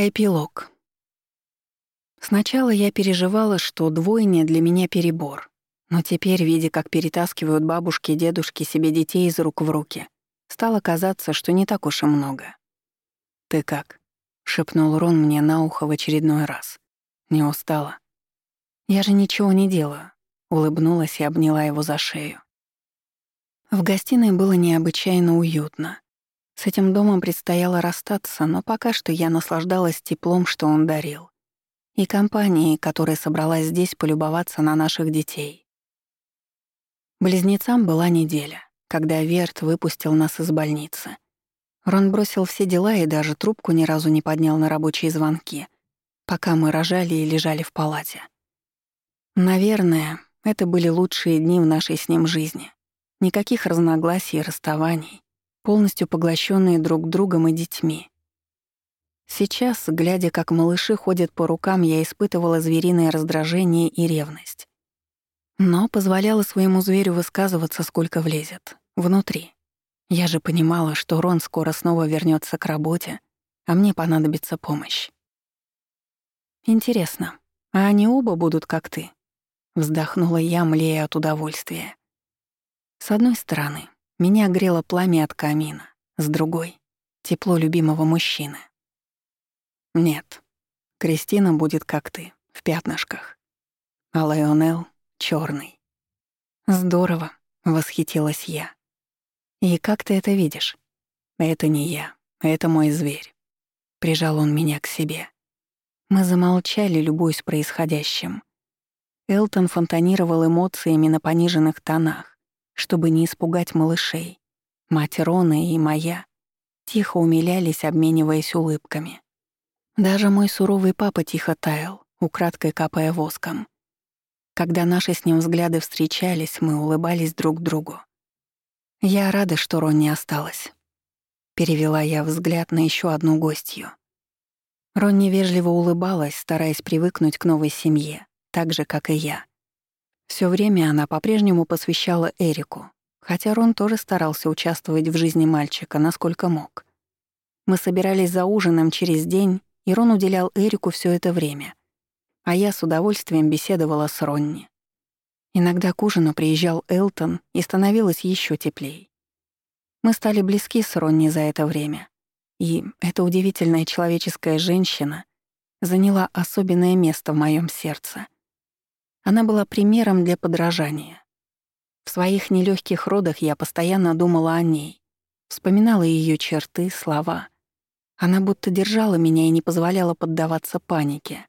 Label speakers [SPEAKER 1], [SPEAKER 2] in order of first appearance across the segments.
[SPEAKER 1] Эпилог. Сначала я переживала, что двойня для меня перебор. Но теперь, видя, как перетаскивают бабушки и дедушки себе детей из рук в руки, стало казаться, что не так уж и много. «Ты как?» — шепнул Рон мне на ухо в очередной раз. «Не устала?» «Я же ничего не делаю», — улыбнулась и обняла его за шею. В гостиной было необычайно уютно. С этим домом предстояло расстаться, но пока что я наслаждалась теплом, что он дарил, и компанией, которая собралась здесь полюбоваться на наших детей. Близнецам была неделя, когда Верт выпустил нас из больницы. Рон бросил все дела и даже трубку ни разу не поднял на рабочие звонки, пока мы рожали и лежали в палате. Наверное, это были лучшие дни в нашей с ним жизни. Никаких разногласий и расставаний полностью поглощенные друг другом и детьми. Сейчас, глядя, как малыши ходят по рукам, я испытывала звериное раздражение и ревность. Но позволяла своему зверю высказываться, сколько влезет. Внутри. Я же понимала, что Рон скоро снова вернется к работе, а мне понадобится помощь. «Интересно, а они оба будут как ты?» Вздохнула я, млея от удовольствия. С одной стороны, меня грело пламя от камина, с другой — тепло любимого мужчины. Нет, Кристина будет как ты, в пятнышках. А Лайонел — чёрный. Здорово, — восхитилась я. И как ты это видишь? Это не я, это мой зверь. Прижал он меня к себе. Мы замолчали, любуясь происходящим. Элтон фонтанировал эмоциями на пониженных тонах чтобы не испугать малышей. Мать Рона и моя тихо умилялись, обмениваясь улыбками. Даже мой суровый папа тихо таял, украдкой капая воском. Когда наши с ним взгляды встречались, мы улыбались друг другу. «Я рада, что Рон не осталась». Перевела я взгляд на еще одну гостью. Ронни вежливо улыбалась, стараясь привыкнуть к новой семье, так же, как и я. Всё время она по-прежнему посвящала Эрику, хотя Рон тоже старался участвовать в жизни мальчика, насколько мог. Мы собирались за ужином через день, и Рон уделял Эрику всё это время, а я с удовольствием беседовала с Ронни. Иногда к ужину приезжал Элтон, и становилось ещё теплей. Мы стали близки с Ронни за это время, и эта удивительная человеческая женщина заняла особенное место в моём сердце — она была примером для подражания. В своих нелегких родах я постоянно думала о ней, вспоминала ее черты, слова. Она будто держала меня и не позволяла поддаваться панике.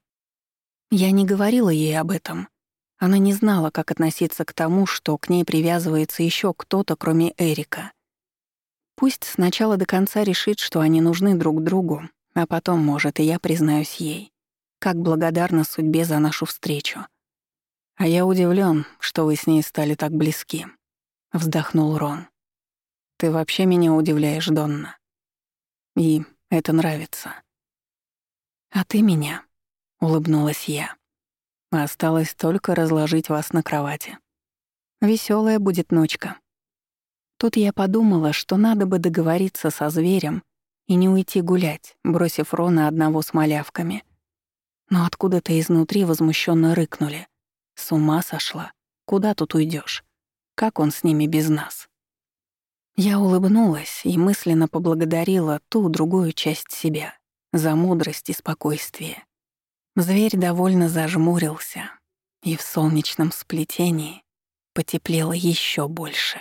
[SPEAKER 1] Я не говорила ей об этом. Она не знала, как относиться к тому, что к ней привязывается еще кто-то, кроме Эрика. Пусть сначала до конца решит, что они нужны друг другу, а потом, может, и я признаюсь ей, как благодарна судьбе за нашу встречу. «А я удивлен, что вы с ней стали так близки», — вздохнул Рон. «Ты вообще меня удивляешь, Донна. И это нравится». «А ты меня», — улыбнулась я. «Осталось только разложить вас на кровати. Веселая будет ночка». Тут я подумала, что надо бы договориться со зверем и не уйти гулять, бросив Рона одного с малявками. Но откуда-то изнутри возмущенно рыкнули — с ума сошла. Куда тут уйдешь? Как он с ними без нас? Я улыбнулась и мысленно поблагодарила ту другую часть себя за мудрость и спокойствие. Зверь довольно зажмурился, и в солнечном сплетении потеплело еще больше.